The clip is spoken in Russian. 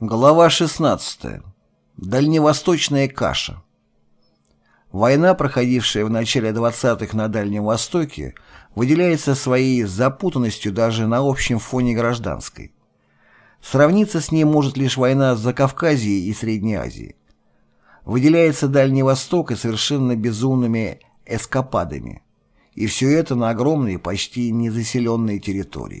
Глава 16. Дальневосточная каша. Война, проходившая в начале 20-х на Дальнем Востоке, выделяется своей запутанностью даже на общем фоне гражданской. Сравниться с ней может лишь война за Закавказье и Средней Азии. Выделяется Дальний Восток и совершенно безумными эскападами. И все это на огромной, почти незаселенной территории.